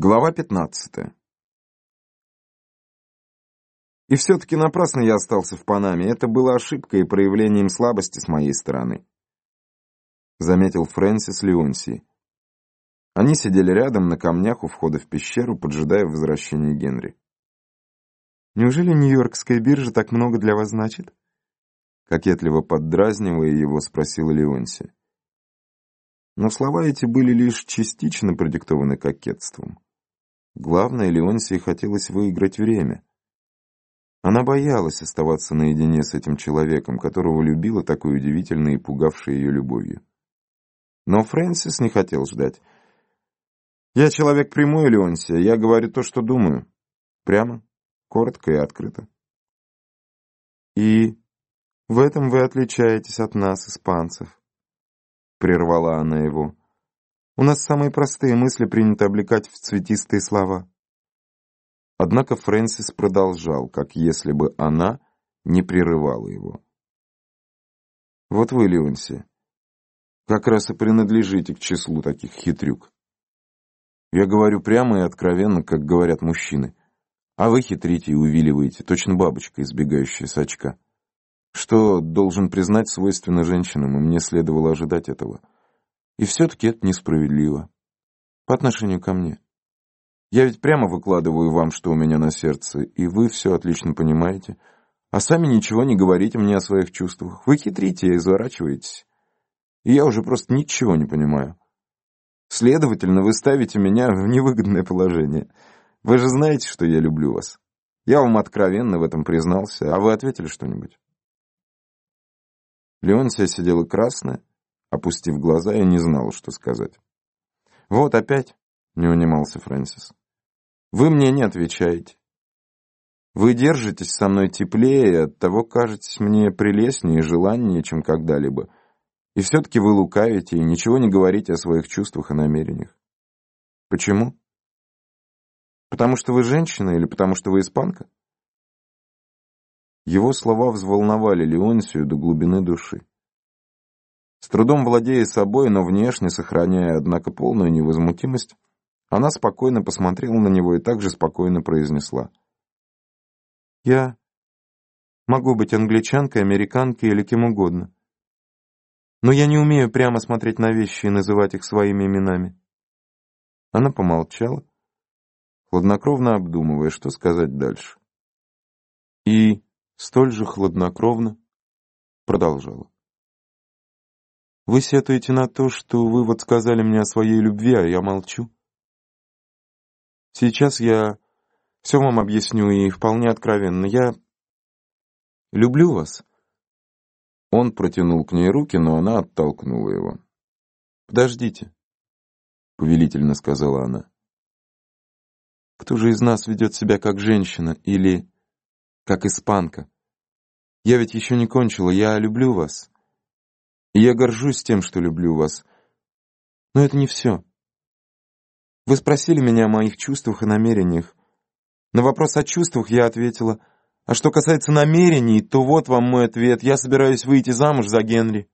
Глава 15. И все-таки напрасно я остался в Панаме. Это было ошибкой и проявлением слабости с моей стороны. Заметил Фрэнсис Леонси. Они сидели рядом на камнях у входа в пещеру, поджидая возвращения Генри. «Неужели Нью-Йоркская биржа так много для вас значит?» Кокетливо поддразнивая его, спросила Леонси. Но слова эти были лишь частично продиктованы кокетством. Главное, Леонсии хотелось выиграть время. Она боялась оставаться наедине с этим человеком, которого любила такой удивительной и пугавшей ее любовью. Но Фрэнсис не хотел ждать. «Я человек прямой, Леонсия, я говорю то, что думаю. Прямо, коротко и открыто». «И в этом вы отличаетесь от нас, испанцев», — прервала она его. У нас самые простые мысли принято облекать в цветистые слова. Однако Фрэнсис продолжал, как если бы она не прерывала его. Вот вы, Леонси, как раз и принадлежите к числу таких хитрюк. Я говорю прямо и откровенно, как говорят мужчины. А вы хитрите и увиливаете, точно бабочка, избегающая с очка. Что, должен признать, свойственно женщинам, и мне следовало ожидать этого. И все-таки это несправедливо. По отношению ко мне. Я ведь прямо выкладываю вам, что у меня на сердце, и вы все отлично понимаете. А сами ничего не говорите мне о своих чувствах. Вы хитрите и изворачиваетесь. И я уже просто ничего не понимаю. Следовательно, вы ставите меня в невыгодное положение. Вы же знаете, что я люблю вас. Я вам откровенно в этом признался, а вы ответили что-нибудь? Леонсия сидела красная, Опустив глаза, я не знал, что сказать. «Вот опять», — не унимался Фрэнсис. «Вы мне не отвечаете. Вы держитесь со мной теплее, и оттого кажетесь мне прелестнее и желаннее, чем когда-либо. И все-таки вы лукавите и ничего не говорите о своих чувствах и намерениях. Почему? Потому что вы женщина или потому что вы испанка?» Его слова взволновали Леонсию до глубины души. С трудом владея собой, но внешне сохраняя, однако, полную невозмутимость, она спокойно посмотрела на него и также спокойно произнесла. «Я могу быть англичанкой, американкой или кем угодно. Но я не умею прямо смотреть на вещи и называть их своими именами». Она помолчала, хладнокровно обдумывая, что сказать дальше. И столь же хладнокровно продолжала. Вы сетуете на то, что вы вот сказали мне о своей любви, а я молчу? Сейчас я все вам объясню и вполне откровенно. Я люблю вас. Он протянул к ней руки, но она оттолкнула его. «Подождите», — повелительно сказала она. «Кто же из нас ведет себя как женщина или как испанка? Я ведь еще не кончила, я люблю вас. Я горжусь тем, что люблю вас. Но это не все. Вы спросили меня о моих чувствах и намерениях. На вопрос о чувствах я ответила, а что касается намерений, то вот вам мой ответ. Я собираюсь выйти замуж за Генри.